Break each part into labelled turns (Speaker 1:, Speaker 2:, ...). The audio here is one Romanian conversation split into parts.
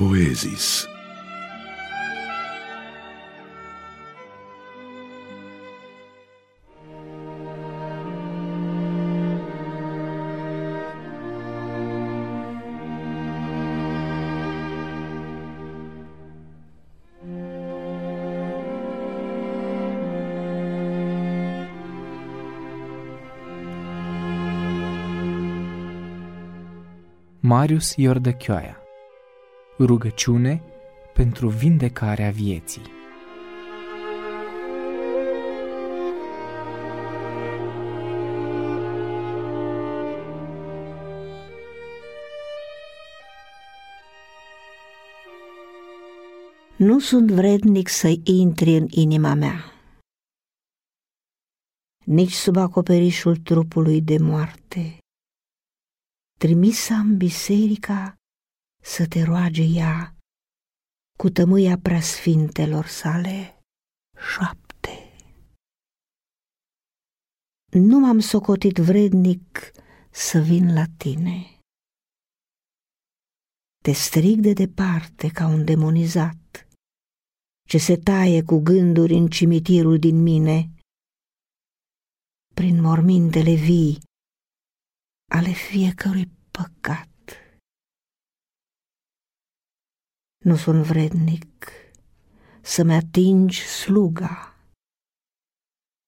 Speaker 1: Poezis.
Speaker 2: Marius Iordăchioaia Rugăciune pentru vindecarea vieții.
Speaker 3: Nu sunt vrednic să intri în inima mea, nici sub acoperișul trupului de moarte. Trimisă în biserica să te roage ea cu tămâia preasfintelor sale șapte. Nu m-am socotit vrednic să vin la tine. Te strig de departe ca un demonizat, ce se taie cu gânduri în cimitirul din mine, prin mormintele vii ale fiecărui păcat. Nu sunt vrednic să-mi atingi sluga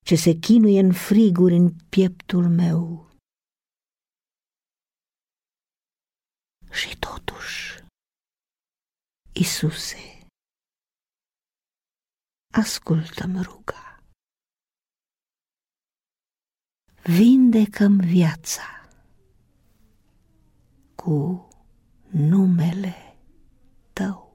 Speaker 3: ce se chinuie în friguri în pieptul meu. Și totuși, Isuse, ascultă-mi ruga. Vindecă-mi viața cu numele tău.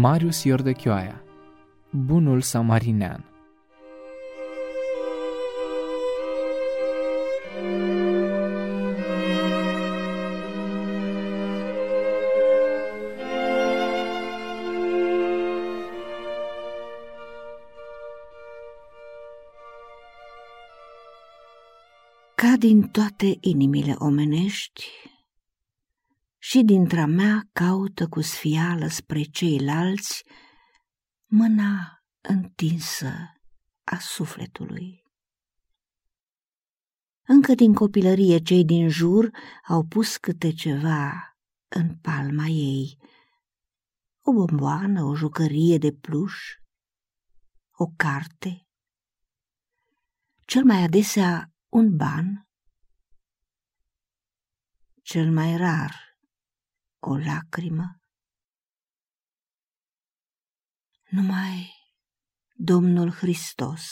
Speaker 2: Marius Iordăchioaia Bunul Samarinean.
Speaker 3: Ca din toate inimile omenești, și dintre mea caută cu sfială spre ceilalți mâna întinsă a sufletului. Încă din copilărie cei din jur au pus câte ceva în palma ei, o bomboană, o jucărie de pluș, o carte, cel mai adesea un ban, cel mai rar o lacrimă. Numai Domnul Hristos,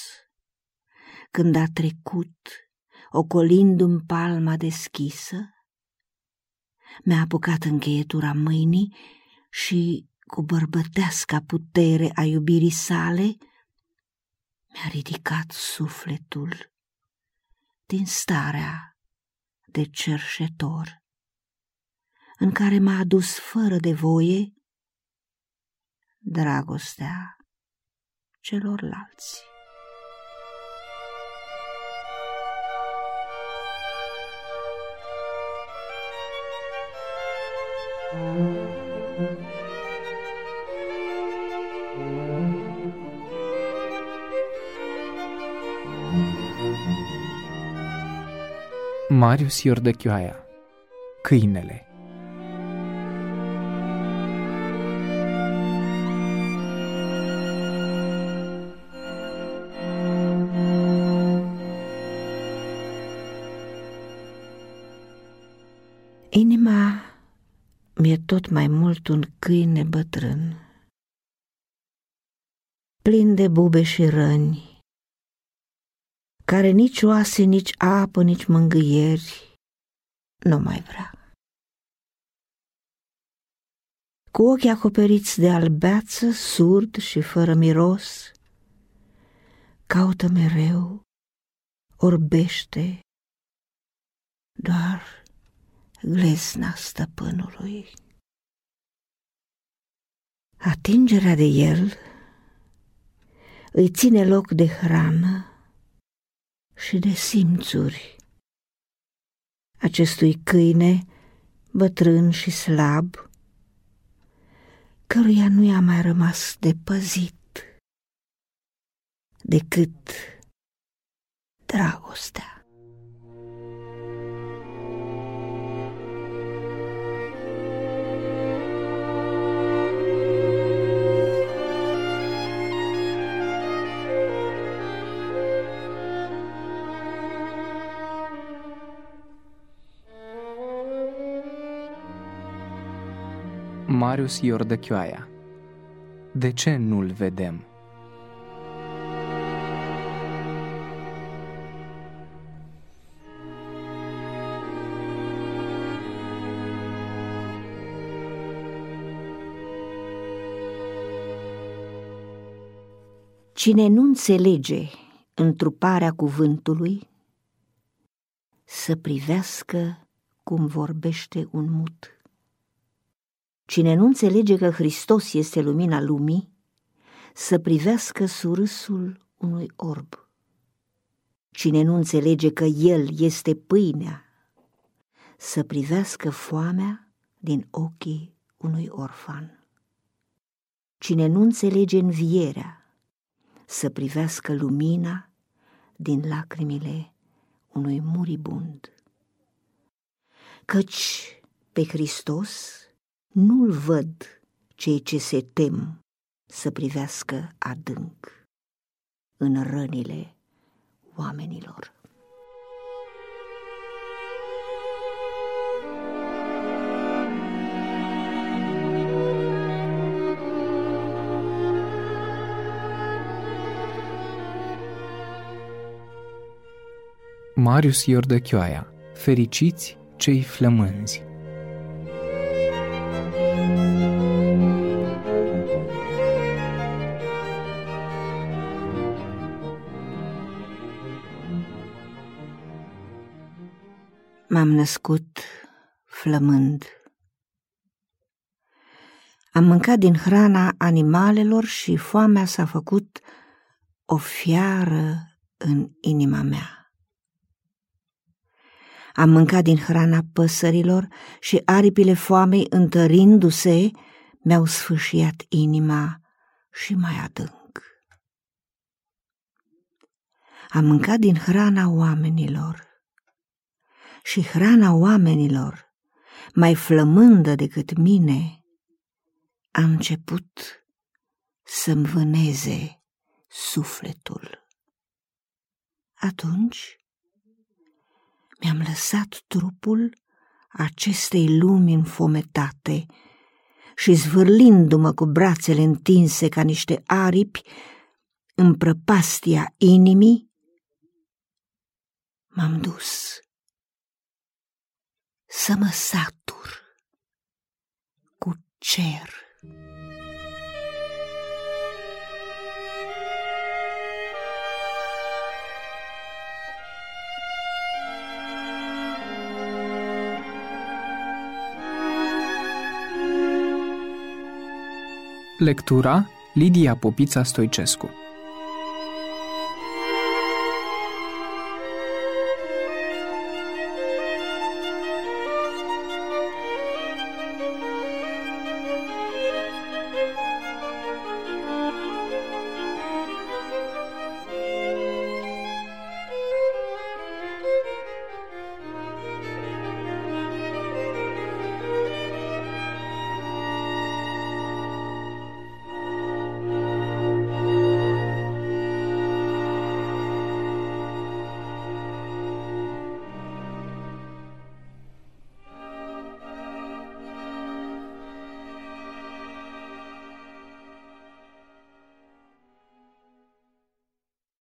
Speaker 3: când a trecut, ocolindu-mi palma deschisă, mi-a apucat încheietura mâinii și, cu bărbăteasca putere a iubirii sale, mi-a ridicat sufletul din starea de cerșetor în care m-a adus fără de voie dragostea celorlalți.
Speaker 2: Marius Iordăchioaia Câinele
Speaker 3: Inima mi-e tot mai mult un câine bătrân, plin de bube și răni, care nici oase, nici apă, nici mângâieri nu mai vrea. cu ochii acoperiți de albeață, surd și fără miros, caută mereu, orbește, doar glezna stăpânului. Atingerea de el îi ține loc de hrană și de simțuri. Acestui câine, bătrân și slab, căruia nu i-a mai rămas de păzit decât dragostea.
Speaker 2: Marius Iordăchioaia De ce nu-l vedem?
Speaker 3: Cine nu înțelege întruparea cuvântului, să privească cum vorbește un mut. Cine nu înțelege că Hristos este lumina lumii, să privească surâsul unui orb. Cine nu înțelege că El este pâinea, să privească foamea din ochii unui orfan. Cine nu înțelege învierea, să privească lumina din lacrimile unui muribund. Căci pe Hristos nu-l văd cei ce se tem să privească adânc în rănile oamenilor.
Speaker 2: Marius Iordăchioaia Fericiți cei flămânzi
Speaker 3: M-am născut flămând. Am mâncat din hrana animalelor și foamea s-a făcut o fiară în inima mea. Am mâncat din hrana păsărilor și aripile foamei întărindu-se mi-au sfâșiat inima și mai adânc. Am mâncat din hrana oamenilor și hrana oamenilor, mai flămândă decât mine, a început să-mi vâneze sufletul. Atunci mi-am lăsat trupul acestei lumi înfometate și zvârlindu-mă cu brațele întinse ca niște aripi în prăpastia inimii, m-am dus să mă satur cu cer.
Speaker 2: Lectura Lidia Popița Stoicescu